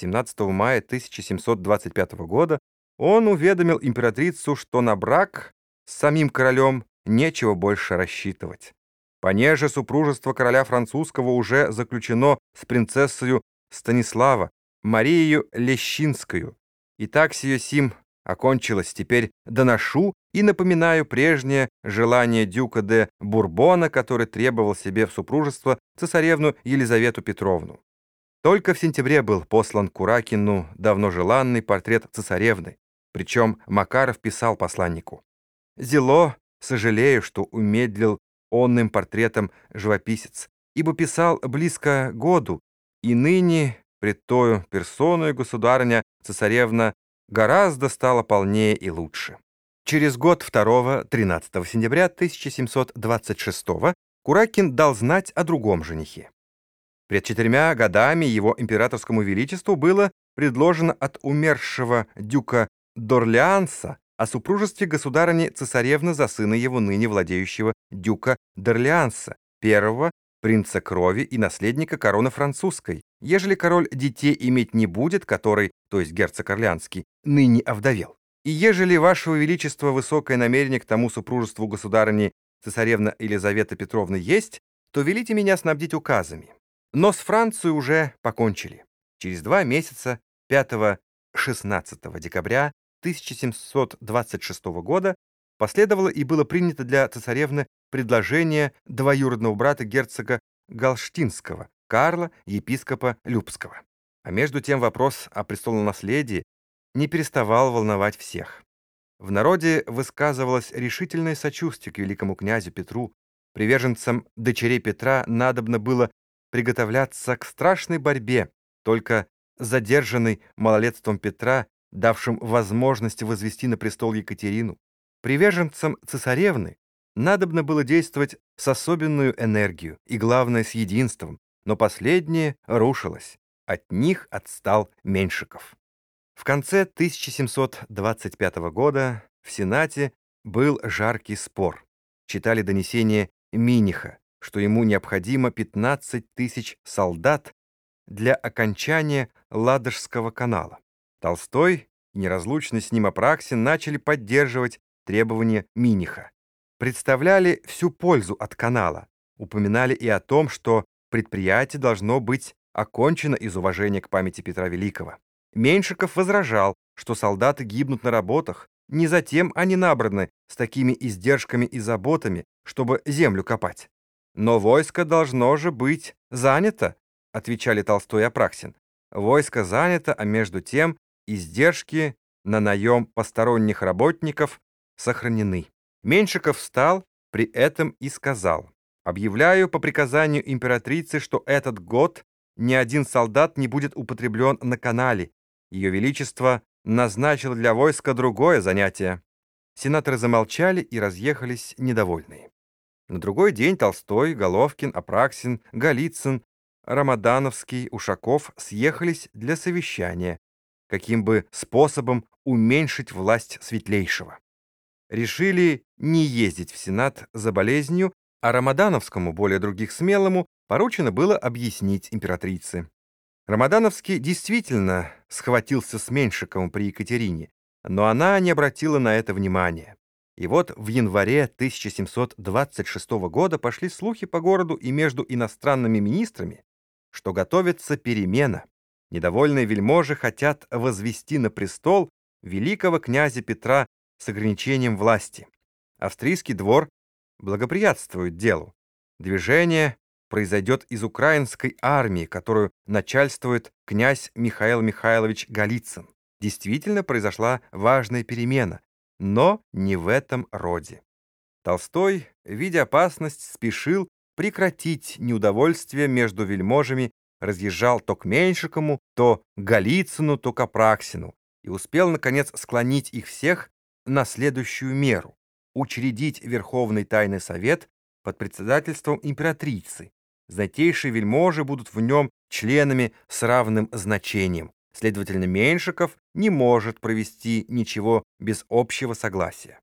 17 мая 1725 года он уведомил императрицу, что на брак с самим королем нечего больше рассчитывать. Понеже супружество короля французского уже заключено с принцессою Станислава, Марией Лещинскую. И так сие сим окончилось. Теперь доношу и напоминаю прежнее желание дюка де Бурбона, который требовал себе в супружество цесаревну Елизавету Петровну. Только в сентябре был послан Куракину давно желанный портрет цесаревны, причем Макаров писал посланнику. «Зело, сожалею, что умедлил онным портретом живописец, ибо писал близко году, и ныне пред тою персоною государыня цесаревна гораздо стала полнее и лучше. Через год 2-13 сентября 1726 Куракин дал знать о другом женихе. Пред четырьмя годами его императорскому величеству было предложено от умершего дюка Дорлеанса о супружестве государыни цесаревны за сына его ныне владеющего дюка Дорлеанса, первого принца крови и наследника короны французской, ежели король детей иметь не будет, который, то есть герцог Орлеанский, ныне овдовел. И ежели вашего величества высокое намерение к тому супружеству государыни цесаревна Елизавета Петровна есть, то велите меня снабдить указами. Но с Францией уже покончили. Через два месяца, 5-16 декабря 1726 года, последовало и было принято для цесаревны предложение двоюродного брата герцога Галштинского, Карла, епископа Любского. А между тем вопрос о престолонаследии не переставал волновать всех. В народе высказывалось решительное сочувствие к великому князю Петру. Приверженцам дочерей Петра надобно было приготовляться к страшной борьбе, только задержанный малолетством Петра, давшим возможность возвести на престол Екатерину. Приверженцам цесаревны надобно было действовать с особенную энергию и, главное, с единством, но последнее рушилось. От них отстал Меньшиков. В конце 1725 года в Сенате был жаркий спор. Читали донесение Миниха, что ему необходимо 15 тысяч солдат для окончания Ладожского канала. Толстой и неразлучный с ним Апраксин начали поддерживать требования Миниха. Представляли всю пользу от канала, упоминали и о том, что предприятие должно быть окончено из уважения к памяти Петра Великого. Меньшиков возражал, что солдаты гибнут на работах, не затем они набраны с такими издержками и заботами, чтобы землю копать. «Но войско должно же быть занято», — отвечали Толстой и Апраксин. «Войско занято, а между тем издержки на наем посторонних работников сохранены». Меньшиков встал при этом и сказал, «Объявляю по приказанию императрицы, что этот год ни один солдат не будет употреблен на канале, ее Величество назначило для войска другое занятие. Сенаторы замолчали и разъехались недовольные. На другой день Толстой, Головкин, Апраксин, Голицын, Рамадановский, Ушаков съехались для совещания, каким бы способом уменьшить власть светлейшего. Решили не ездить в Сенат за болезнью, а Рамадановскому, более других смелому, поручено было объяснить императрице. Рамадановский действительно схватился с Меньшиковым при Екатерине, но она не обратила на это внимания. И вот в январе 1726 года пошли слухи по городу и между иностранными министрами, что готовится перемена. Недовольные вельможи хотят возвести на престол великого князя Петра с ограничением власти. Австрийский двор благоприятствует делу. Движение произойдет из украинской армии, которую начальствует князь Михаил Михайлович Голицын. Действительно произошла важная перемена, но не в этом роде. Толстой, видя опасность, спешил прекратить неудовольствие между вельможами, разъезжал то к Меньшикому, то к Голицыну, то к Апраксину и успел, наконец, склонить их всех на следующую меру — учредить Верховный Тайный Совет под председательством императрицы, Знатейшие вельможи будут в нем членами с равным значением. Следовательно, Меньшиков не может провести ничего без общего согласия.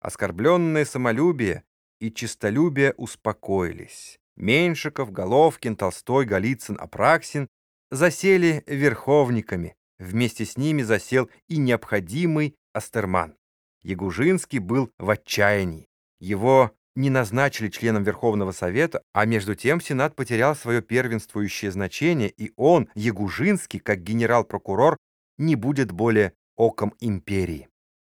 Оскорбленное самолюбие и честолюбие успокоились. Меньшиков, Головкин, Толстой, Голицын, Апраксин засели верховниками. Вместе с ними засел и необходимый Астерман. Ягужинский был в отчаянии. Его не назначили членом Верховного Совета, а между тем Сенат потерял свое первенствующее значение, и он, Ягужинский, как генерал-прокурор, не будет более оком империи.